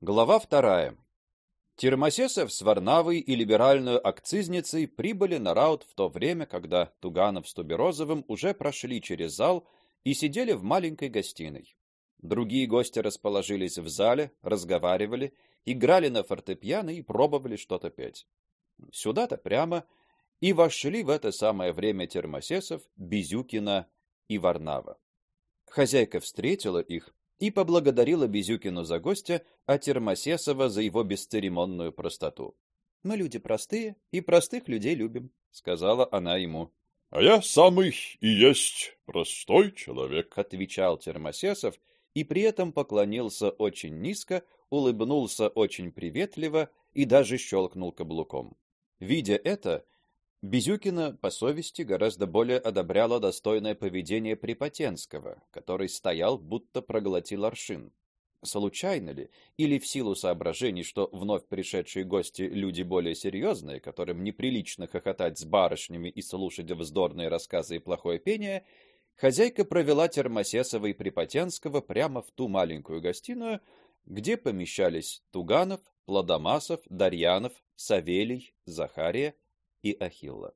Глава вторая. Термосесов с Варнавой и либеральную акцизницей прибыли на раут в то время, когда Туганов с Туберозовым уже прошли через зал и сидели в маленькой гостиной. Другие гости расположились в зале, разговаривали, играли на фортепиано и пробовали что-то петь. Сюда-то прямо и вошли в это самое время Термосесов, Безюкина и Варнава. Хозяйка встретила их и поблагодарила Безюкину за гостя, а Термосесова за его бесцеремонную простоту. Мы люди простые и простых людей любим, сказала она ему. А я самый и есть простой человек, отвечал Термосесов и при этом поклонился очень низко, улыбнулся очень приветливо и даже щелкнул каблуком. Видя это, Безюкина по совести гораздо более одобряла достойное поведение Припотенского, который стоял, будто проглотил аршин. Случайно ли, или в силу соображений, что вновь пришедшие гости люди более серьезные, которым неприлично хохотать с барышнями и слушать вздорные рассказы и плохое пение, хозяйка провела Термосесова и Припотенского прямо в ту маленькую гостиную, где помещались Туганов, Плодомасов, Дарьянов, Савелий, Захария и Ахилла.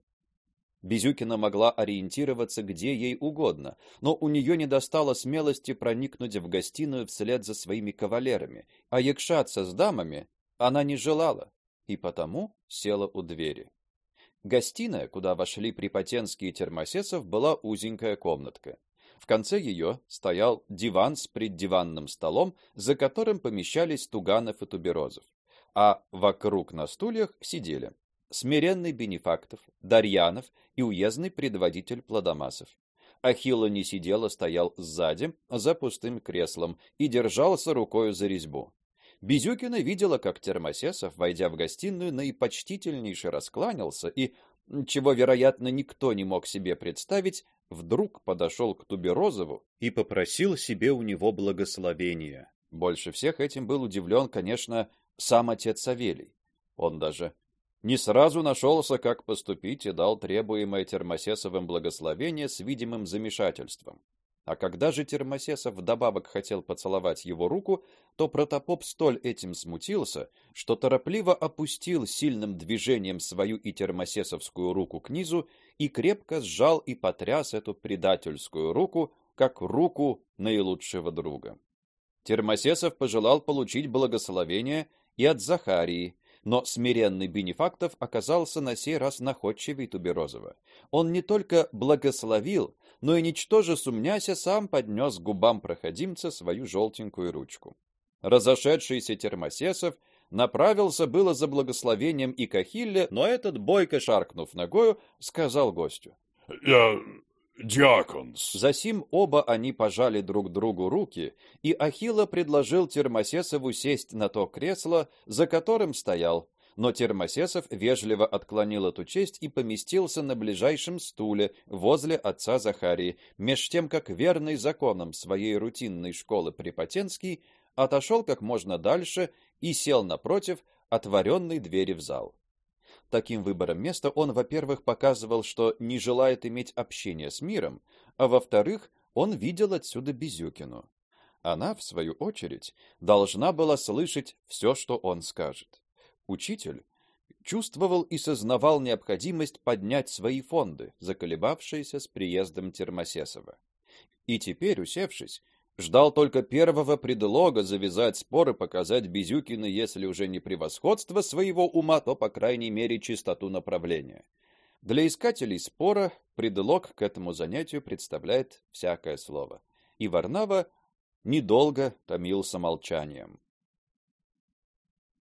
Безюкина могла ориентироваться где ей угодно, но у нее не достало смелости проникнуть в гостиную вслед за своими кавалерами, а якшаться с дамами она не желала и потому села у двери. Гостиная, куда вошли Припотенский и Термосесов, была узенькая комнатка. В конце ее стоял диван с преддиванным столом, за которым помещались Туганов и Туберозов, а вокруг на стульях сидели смиренный Бенефактов, Дарьянов и уездный предводитель Плодомасов. Ахилла не сидел, а стоял сзади, за пустым креслом и держался рукой за резьбу. Безюкина видела, как Термосесов, войдя в гостиную, наипочтительнейше раскланялся и, чего, вероятно, никто не мог себе представить, вдруг подошел к Туберозову и попросил себе у него благословения. Больше всех этим был удивлен, конечно, сам отец Савелий. Он даже не сразу нашелся, как поступить, и дал требуемое Термосесовым благословение с видимым замешательством. А когда же Термосесов вдобавок хотел поцеловать его руку, то протопоп столь этим смутился, что торопливо опустил сильным движением свою и термосесовскую руку к низу и крепко сжал и потряс эту предательскую руку, как руку наилучшего друга. Термосесов пожелал получить благословение и от Захарии, но смиренный Бенефактов оказался на сей раз находчивей Туберозова. Он не только благословил, но и ничтоже сумняся сам поднес к губам проходимца свою желтенькую ручку. Разошедшийся Термосесов направился было за благословением и к Ахилле, но этот бойко шаркнув ногою, сказал гостю: "Я Диаконс. Засим оба они пожали друг другу руки, и Ахилла предложил Термосесову сесть на то кресло, за которым стоял, но Термосесов вежливо отклонил эту честь и поместился на ближайшем стуле возле отца Захарии, меж тем как верный законам своей рутинной школы Припотенский отошел как можно дальше и сел напротив отворенной двери в зал. Таким выбором места он, во-первых, показывал, что не желает иметь общения с миром, а во-вторых, он видел отсюда Безюкину. Она, в свою очередь, должна была слышать все, что он скажет. Учитель чувствовал и сознавал необходимость поднять свои фонды, заколебавшиеся с приездом Термосесова. И теперь, усевшись, ждал только первого предлога завязать спор и показать Безюкину, если уже не превосходство своего ума, то по крайней мере чистоту направления. Для искателей спора предлог к этому занятию представляет всякое слово. И Варнава недолго томился молчанием.